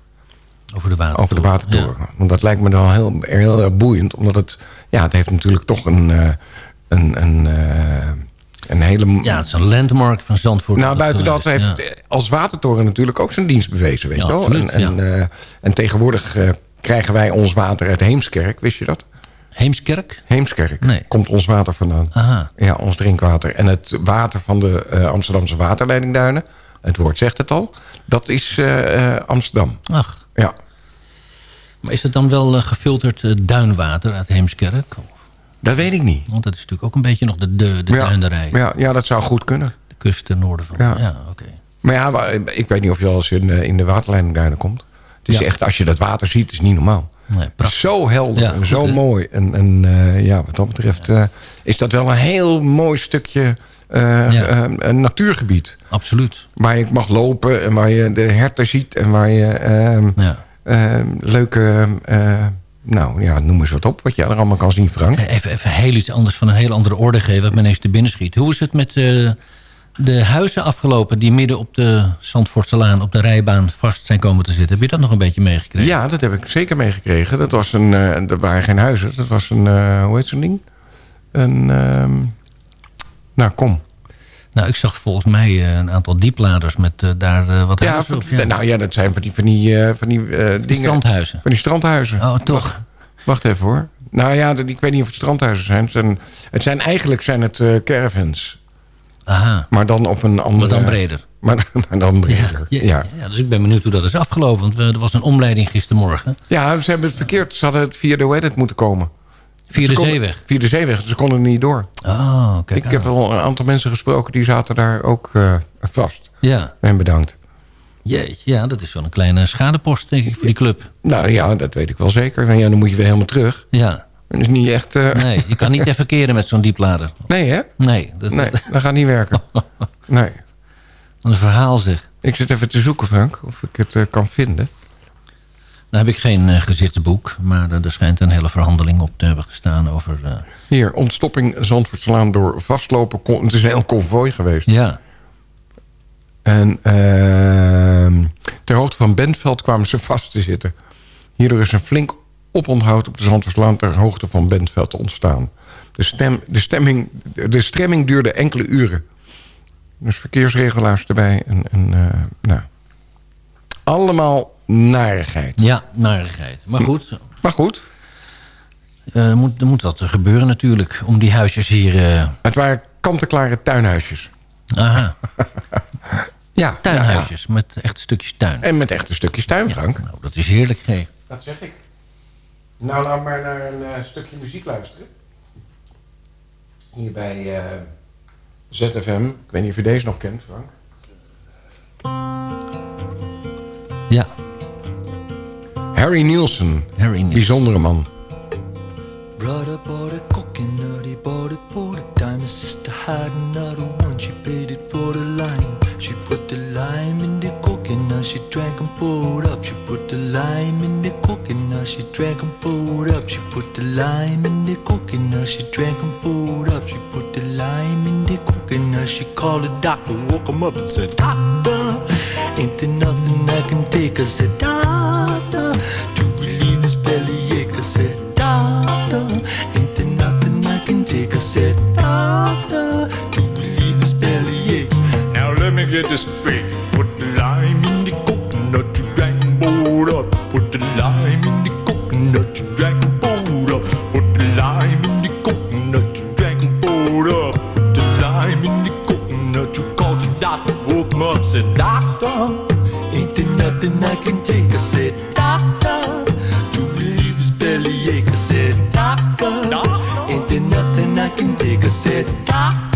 Over de watertoren. Over de watertoren. Want dat lijkt me dan heel, heel boeiend. Omdat het, ja, het heeft natuurlijk toch een, een, een, een hele... Ja, het is een landmark van Zandvoort. Nou, buiten dat heeft ja. als Watertoren natuurlijk ook zijn dienst bewezen, weet Ja, wel. en, en, eh, en tegenwoordig eh, krijgen wij ons water uit Heemskerk, wist je dat? Heemskerk? Heemskerk Nee. komt ons water vandaan. Aha. Ja, ons drinkwater. En het water van de eh, Amsterdamse waterleidingduinen, het woord zegt het al, dat is Amsterdam. Ach, Ja. maar is het dan wel gefilterd duinwater uit Heemskerk? Dat weet ik niet. Want dat is natuurlijk ook een beetje nog de, de, de ja. duinderij. Ja, ja, dat zou goed kunnen. De kust ten noorden van. Ja. Ja, oké. Maar ja, ik weet niet of je al eens in, eh, in de waterleidingduinen komt. Het is Ja. echt, als je dat water ziet, is niet normaal. Nee, zo helder Ja, en goed, zo mooi. En, en eh, ja, wat dat betreft eh, is dat wel een heel mooi stukje een natuurgebied. Absoluut. Waar je mag lopen en waar je de herten ziet. En waar je ehm, ehm, leuke, eh, nou ja, noem eens wat op. Wat je er allemaal kan zien, Frank. Eh, Even, even heel iets anders van een heel andere orde geven... wat me ineens te binnen schiet. Hoe is het met eh, de huizen afgelopen... die midden op de Zandvoortselaan, op de rijbaan... vast zijn komen te zitten? Heb je dat nog een beetje meegekregen? Ja, dat heb ik zeker meegekregen. Dat, was een, eh dat waren geen huizen. Dat was een, hoe heet zo'n ding? Een, ehm, nou kom. Nou, ik zag volgens mij eh, een aantal diepladers... met eh, daar eh, wat Ja, huizen van- nou ja, dat zijn van die, van die, van die dingen. strandhuizen. Van die strandhuizen. Oh, toch? Wacht even hoor. Nou ja, ik weet niet of het strandhuizen zijn. Het zijn, het zijn eigenlijk zijn het caravans. Aha. Maar dan op een andere... Maar dan breder. <laughs> Maar, maar dan breder. Ja, Ja, ja. ja, dus ik ben benieuwd hoe dat is afgelopen. Want we, er was een omleiding gistermorgen. ze hebben het verkeerd. Ze hadden het via de Weddet moeten komen. Via de konden- zeeweg. Via de zeeweg. Ze konden er niet door. Oh, kijk ik heb wel een aantal mensen gesproken die zaten daar ook eh, vast. Ja, En bedankt. jeetje, ja, dat is wel een kleine schadepost, denk ik, voor die club. Nou ja, dat weet ik wel zeker. Nou ja, dan moet je weer helemaal terug. Ja, Dat is niet echt... eh, nee, je kan niet <laughs> even keren met zo'n dieplader. nee hè? Nee, dat, Nee, dat gaat niet werken. <laughs> Nee. Een verhaal zeg. Ik zit even te zoeken, Frank, of ik het eh, kan vinden. Nou heb ik geen uh, gezichtsboek, maar uh, er schijnt een hele verhandeling op te hebben gestaan over... Uh... Hier, ontstopping Zandvoortslaan door vastlopen. Het is een heel konvooi geweest. Ja. En ehm, ter hoogte van Bentveld kwamen ze vast te zitten. Hierdoor is een flink oponthoud op de Zandvoortslaan ter hoogte van Bentveld ontstaan. De, stem, de, stemming, de stemming duurde enkele uren. Dus verkeersregelaars erbij. En, en nou, allemaal narigheid. Ja, narigheid. Maar goed. Maar goed. Uh, er, moet, er moet wat gebeuren natuurlijk om die huisjes hier... Uh... Het waren kant-en-klare tuinhuisjes. Aha. <laughs> ja. Tuinhuisjes ja. met echte stukjes tuin. En met echte stukjes tuin, Frank. Ja, nou, dat is heerlijk, G. Dat zeg ik. Nou, laat maar naar een uh, stukje muziek luisteren. Hier bij ZFM. Ik weet niet of je deze nog kent, Frank. Harry Nielsen. Harry Nielsen. Bijzondere man. Brother bought a coconut, he bought it for the time. His sister had another one, she paid it for the lime. She put the lime in the coconut, she drank and poured up. She put the lime in the coconut, she drank and poured up. She put the lime in the coconut, she drank and poured up. She put the lime in the coconut, she called the doctor, woke him up and said, Doctor, ain't there nothing Take? I said, Doctor, to relieve his bellyache. I said, Doctor, ain't there nothing I can take? I said, Doctor, to relieve his bellyache. Now let me get this straight. Put the lime in the coconut, you drank poured up. Put the lime in the coconut, you drank poured up. Put the lime in the coconut, you drank poured up. Put the lime in the coconut, you called your doctor, woke him up, said, Doctor, nothing I can take? I said, Doctor, to relieve his bellyache. I said, Doctor, ain't there nothing I can take? I said, Doctor,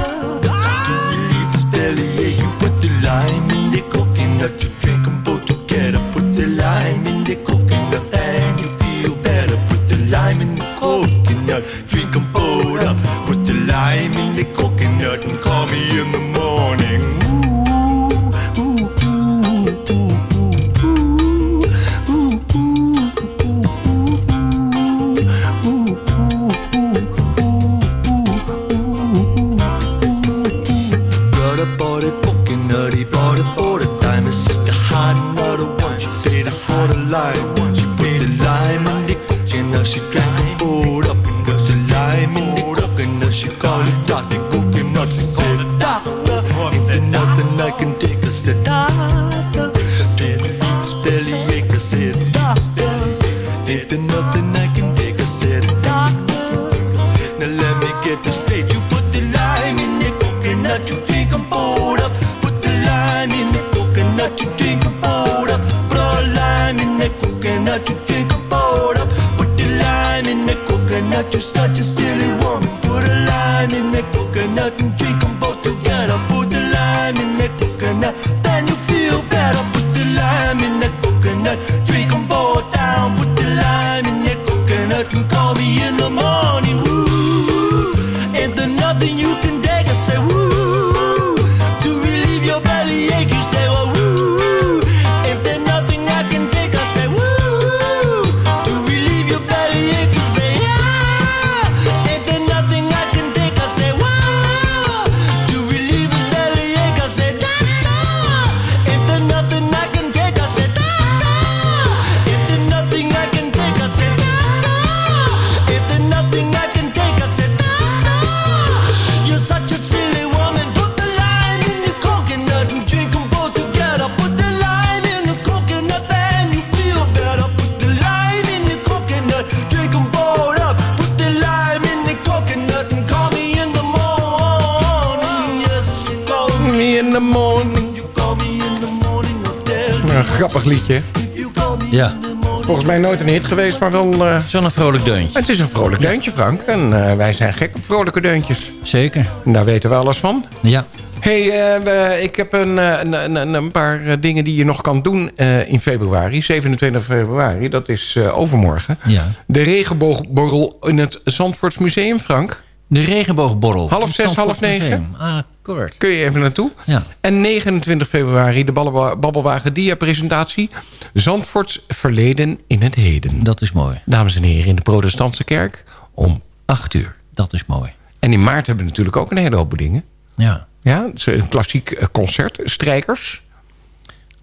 Ja. Volgens mij nooit een hit geweest, maar wel... eh, Zo'n een vrolijk deuntje. het is een vrolijk deuntje, Frank. En eh, wij zijn gek op vrolijke deuntjes. Zeker. En daar weten we alles van. Ja. hey, eh, ik heb een, een, een, een- paar dingen die je nog kan doen in februari. 27 februari, dat is overmorgen. Ja. De regenboogborrel in het Zandvoorts Museum, Frank. De regenboogborrel. Half zes, half negen. Ah, kort. Kun je even naartoe. Ja. En 29 februari de Babbelwa- Babbelwagen Dia-presentatie. Zandvoorts verleden in het heden. Dat is mooi. Dames en heren, in de protestantse kerk om 8 uur. Dat is mooi. En in maart hebben we natuurlijk ook een hele hoop dingen. Ja. Ja, een klassiek eh, concert. Strijkers.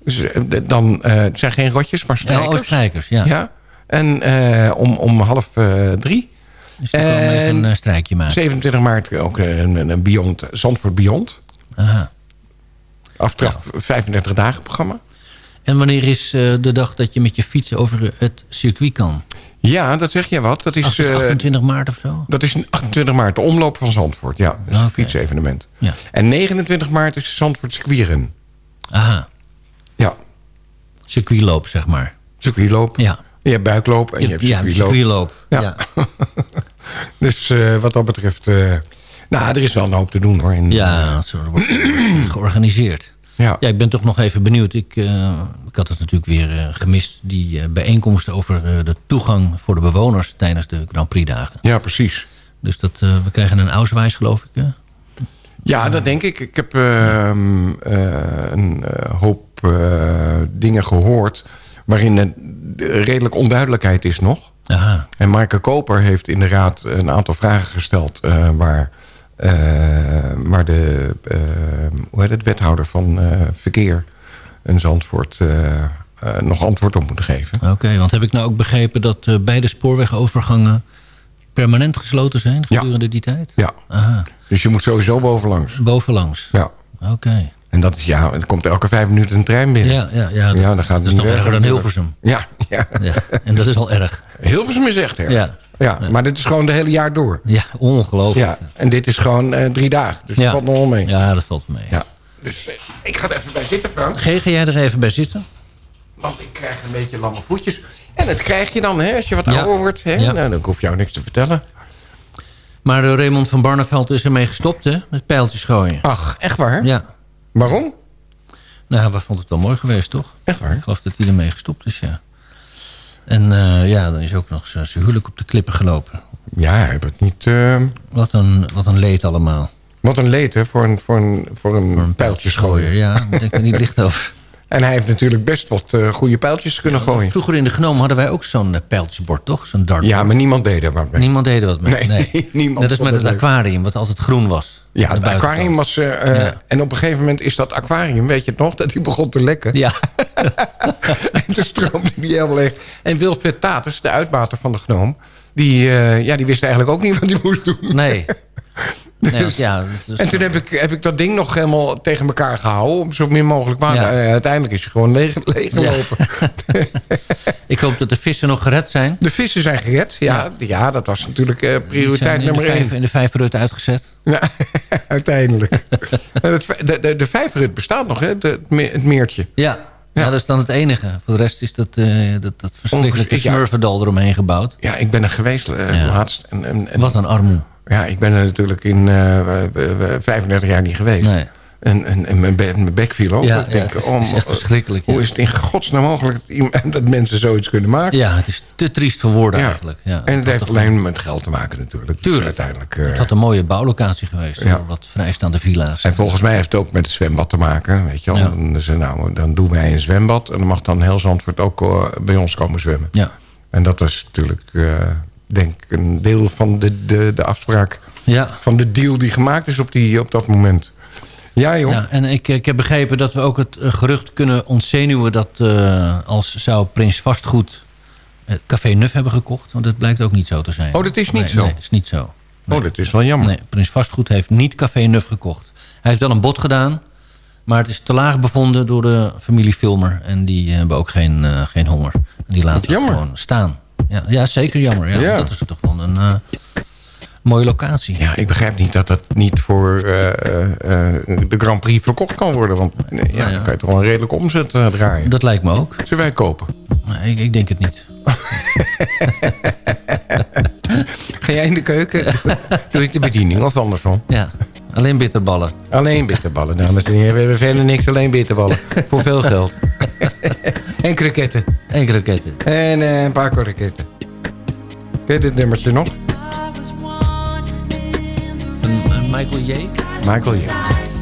Dus, eh, dan, eh, het zijn geen rotjes, maar Ja, strijkers. oh, strijkers, ja. Ja. En om, om half drie. Dus even een eh, strijkje maken. 27 maart ook een, een, een Beyond, Zandvoort Beyond. Aha. Aftrap 35 dagen programma. En wanneer is eh, de dag dat je met je fiets over het circuit kan? Ja, dat zeg jij wat. Dat is, Ach, is eh, 28 maart of zo? dat is 28 maart, de omloop van Zandvoort. Ja, dat is een fietsevenement. Ja. En 29 maart is Zandvoort circuitrun. Aha. Ja. Circuitloop, zeg maar. Circuitloop. Ja. Je hebt buikloop en je, hebt ja, circuitloop. Ja. Ja. <laughs> Dus eh, wat dat betreft... eh, nou, er is wel een hoop te doen hoor. In, Ja, zo wordt het georganiseerd. Ja. ja, ik ben toch nog even benieuwd. Ik, eh, ik had het natuurlijk weer eh, gemist. Die eh, bijeenkomst over eh, de toegang voor de bewoners tijdens de Grand Prix dagen. Ja, precies. Dus dat, eh, we krijgen een Auswijs, geloof ik. Ja, dat denk ik. Ik heb ehm, eh, een eh, hoop eh, dingen gehoord... waarin redelijk onduidelijkheid is nog. Aha. En Maaike Koper heeft in de raad een aantal vragen gesteld... eh, waar, eh, waar de eh, hoe heet het, wethouder van verkeer in Zandvoort... nog antwoord op moet geven. Oké, want heb ik nou ook begrepen dat beide spoorwegovergangen permanent gesloten zijn gedurende die tijd? Ja, Aha. dus je moet sowieso bovenlangs. Bovenlangs? Ja. Oké. En dat is, ja, er komt elke vijf minuten een trein binnen. Ja, ja, ja, dat- dan gaat het dat is nog erger dan. Hilversum. Ja, ja. Ja, en dat is al erg. Hilversum is echt erg. Ja. Ja, maar dit is gewoon de hele jaar door. Ja, ongelooflijk. Ja, en dit is gewoon eh, drie dagen. Dus dat Ja. valt nog wel mee. Ja, dat valt mee. Ja. Dus eh, ik ga er even bij zitten, Frank. G, ga jij er even bij zitten? Want ik krijg een beetje lamme voetjes. En dat krijg je dan, hè, als je wat Ja. ouder wordt. Hè? Ja. Nou, dan hoef je jou niks te vertellen. Maar eh, Raymond van Barneveld is ermee gestopt, hè? Met pijltjes gooien. Ach, echt waar? Ja. Waarom? Nou, we vonden het wel mooi geweest, toch? Echt waar? Ik geloof dat hij ermee gestopt is, ja. En eh, ja, dan is ook nog zijn huwelijk op de klippen gelopen. Ja, hij heeft het niet... eh, Wat een, wat een leed allemaal. wat een leed, hè, voor een, voor een, voor een, pijltjesgooier. Ja, ik denk er niet licht over. <laughs> En hij heeft natuurlijk best wat eh, goede pijltjes kunnen gooien. Vroeger in de Genoom hadden wij ook zo'n eh, pijltjesbord, toch? Zo'n dartbord. Ja, maar niemand deed er wat mee. Niemand deed er wat mee. Nee, <laughs> Nee, niemand als vond met het aquarium, wat altijd groen was. Ja, het de aquarium was... Ja. En op een gegeven moment is dat aquarium, weet je het nog? Dat die begon te lekken. Ja. <laughs> en toen stroomde die helemaal leeg. En Wilfred Tatus, de uitbater van de gnoom... Die, eh, ja, die wist eigenlijk ook niet wat hij moest doen. Nee. <laughs> Dus- ja, en toen heb ik, heb ik dat ding nog helemaal tegen elkaar gehouden... om zo min mogelijk water... Ja. Uiteindelijk is hij gewoon leeg, leeggelopen. <laughs> Ik hoop dat de vissen nog gered zijn. De vissen zijn gered. Ja, ja. dat was natuurlijk eh, prioriteit de, nummer één. vijf, in de vijverhut uitgezet. Ja, <laughs> uiteindelijk. De, de, de vijverhut bestaat nog, hè? De, het me- het meertje. Ja. ja, dat is dan het enige. Voor de rest is dat, eh, dat, dat verschrikkelijke smurfendal eromheen gebouwd. Ja, ik ben er geweest Ja. laatst. En, en, en- Wat een armoe. Ja, ik ben er natuurlijk in eh, eh, eh, 35 jaar niet geweest. Nee. En, en, en mijn, be- mijn bek viel over. Ja, ik ja, denk, het is- oh, het is echt eh, verschrikkelijk, Hoe ja. is het in godsnaam mogelijk <laughs> dat, mensen zoiets kunnen maken? Ja, het is te triest voor woorden eigenlijk. Ja, en het heeft alleen met geld te maken natuurlijk. Dus Tuurlijk. uiteindelijk, eh, Het had een mooie bouwlocatie geweest. Ja. Voor wat vrijstaande villa's. En volgens mij heeft het ook met het zwembad te maken. Weet je wel? Dan, nou, dan doen wij een zwembad. En dan mag dan heel Zandvoort ook eh, bij ons komen zwemmen. Ja. En dat was natuurlijk, eh, denk ik, een deel van de, de, de afspraak. Ja. Van de deal die gemaakt is op, die, op dat moment. Ja, joh. Ja, en ik, ik heb begrepen dat we ook het eh, gerucht kunnen ontzenuwen... dat eh, als zou Prins Vastgoed het Café Nuf hebben gekocht... want dat blijkt ook niet zo te zijn. Oh, dat is niet Nee, zo? Nee, dat is niet zo. Oh, dat is wel jammer. Nee, Prins Vastgoed heeft niet Café Nuf gekocht. Hij heeft wel een bod gedaan... maar het is te laag bevonden door de familie Filmer... en die hebben ook geen, eh, geen honger. En die laten het gewoon staan. Ja, ja zeker jammer. Ja, Ja. Dat is toch wel een eh, mooie locatie. Ja, ik begrijp niet dat dat niet voor eh, eh, eh, de Grand Prix verkocht kan worden. Want ja, Nou ja. dan kan je toch wel een redelijke omzet draaien. Dat lijkt me ook. Zullen wij kopen? Nee, ik, ik denk het niet. <laughs> Ga jij in de keuken? <laughs> Doe ik de bediening of andersom? Ja, alleen bitterballen. Alleen bitterballen, dames en heren. We hebben verder niks, alleen bitterballen. Voor veel geld. <laughs> en kroketten. En kroketten. En een paar kroketten. Ken je dit nummertje nog? Michael J. Michael J.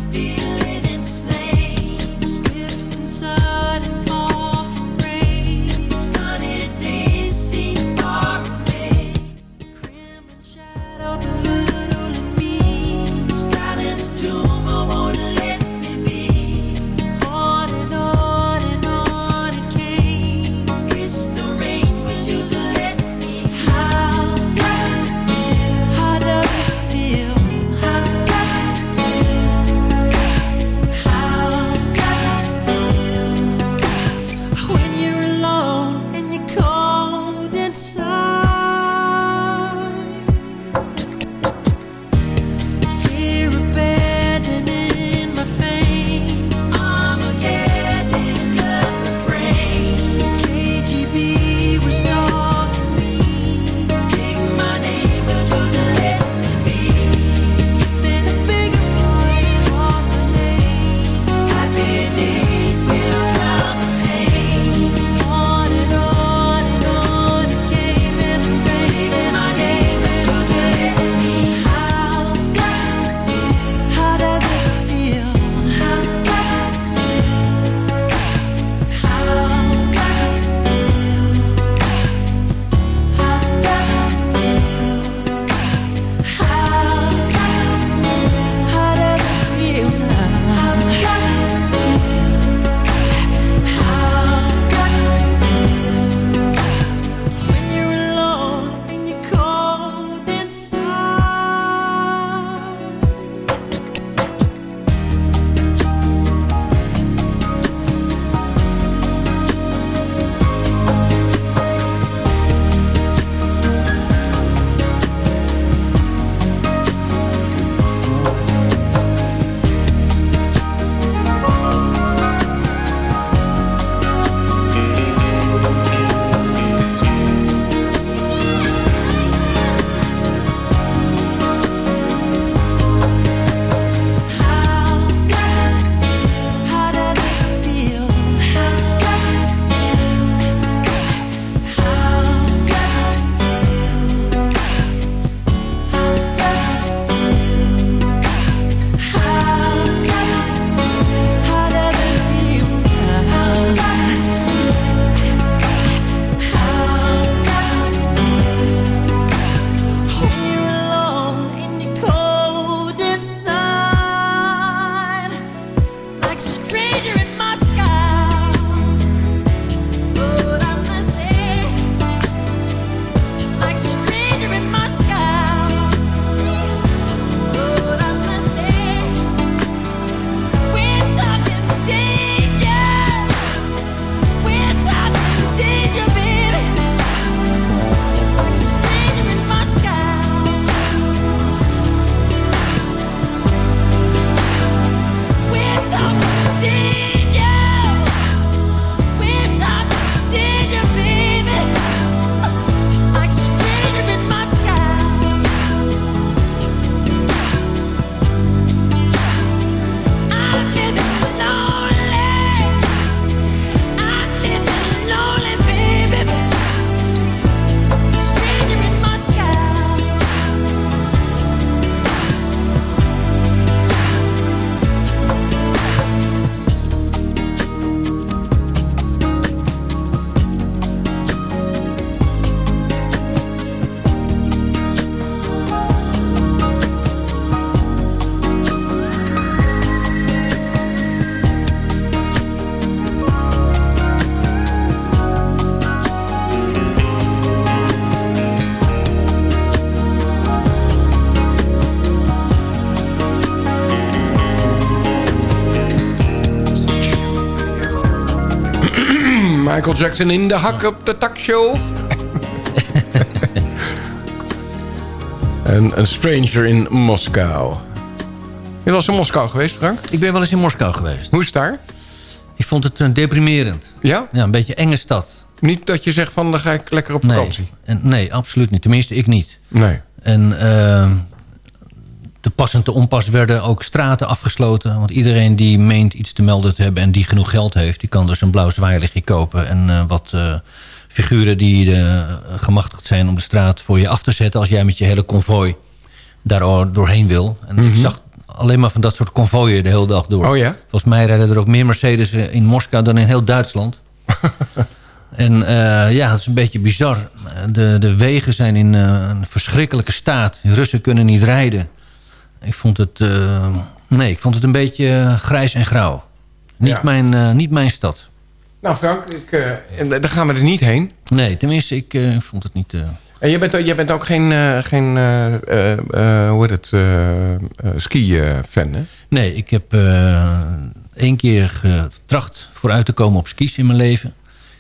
Michael Jackson in de hak op de takshow. en een stranger in Moskou. Je was in Moskou geweest, Frank? Ik ben wel eens in Moskou geweest. Hoe is het daar? Ik vond het uh, deprimerend. Ja? Ja, een beetje enge stad. Niet dat je zegt van, dan ga ik lekker op vakantie. Nee, en, nee absoluut niet. Tenminste, ik niet. Nee. En uh, te pas en te onpas werden ook straten afgesloten. Want iedereen die meent iets te melden te hebben... en die genoeg geld heeft... die kan dus een blauw zwaailichtje kopen... en uh, wat uh, figuren die gemachtigd zijn om de straat voor je af te zetten... als jij met je hele konvooi daar doorheen wil. En ik Mhm. zag alleen maar van dat soort konvooien de hele dag door. Oh ja? Volgens mij rijden er ook meer Mercedes in Moskou dan in heel Duitsland. <laughs> en eh, ja, het is een beetje bizar. De, de wegen zijn in eh, een verschrikkelijke staat. Russen kunnen niet rijden. Ik vond het, eh, nee, ik vond het een beetje eh, grijs en grauw. Niet, Ja. mijn, eh, niet mijn stad. Nou Frank, ik, en daar gaan we er niet heen. Nee, tenminste, ik vond het niet... En jij bent, jij bent ook geen, geen hoe heet het, ski-fan, hè? Nee, ik heb één keer getracht vooruit te komen op skis in mijn leven.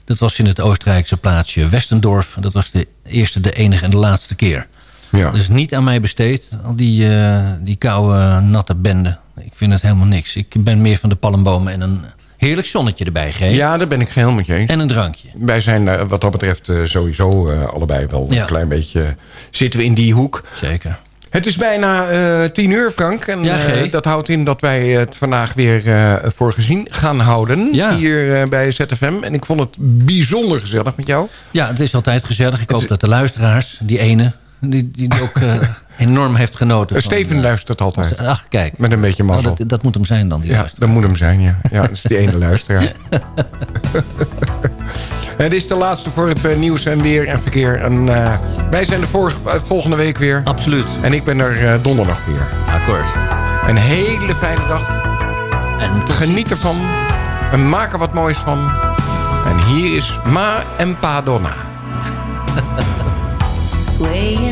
Dat was in het Oostenrijkse plaatsje Westendorf. Dat was de eerste, de enige en de laatste keer. Ja. Dus niet aan mij besteed. Al die, eh, die koude, natte bende. Ik vind het helemaal niks. Ik ben meer van de palmbomen en een heerlijk zonnetje erbij, G. Ja, daar ben ik helemaal met je eens. En een drankje. Wij zijn wat dat betreft eh, sowieso eh, allebei wel Ja. een klein beetje... zitten we in die hoek. Zeker. Het is bijna tien uur, Frank. En Ja, dat houdt in dat wij het vandaag weer eh, voor gezien gaan houden. Ja. Hier bij ZFM. En ik vond het bijzonder gezellig met jou. Ja, het is altijd gezellig. Ik hoop dat de luisteraars, die ene, die, die ook eh, enorm heeft genoten. Eh, van, Steven eh, luistert altijd. Ach, kijk. Met een beetje Oh, mazzel. dat, dat moet hem zijn dan, die ja, luisteraar. dat moet hem zijn, ja. Ja, dat is die ene luisteraar. <laughs> <laughs> Het is de laatste voor het eh, nieuws en weer en verkeer. En, eh, wij zijn er eh, volgende week weer. Absoluut. En ik ben er eh, donderdag weer. Akkoord. Een hele fijne dag. En Geniet ervan. En maak er wat moois van. En hier is Ma en Pa Donna. <laughs> Swaying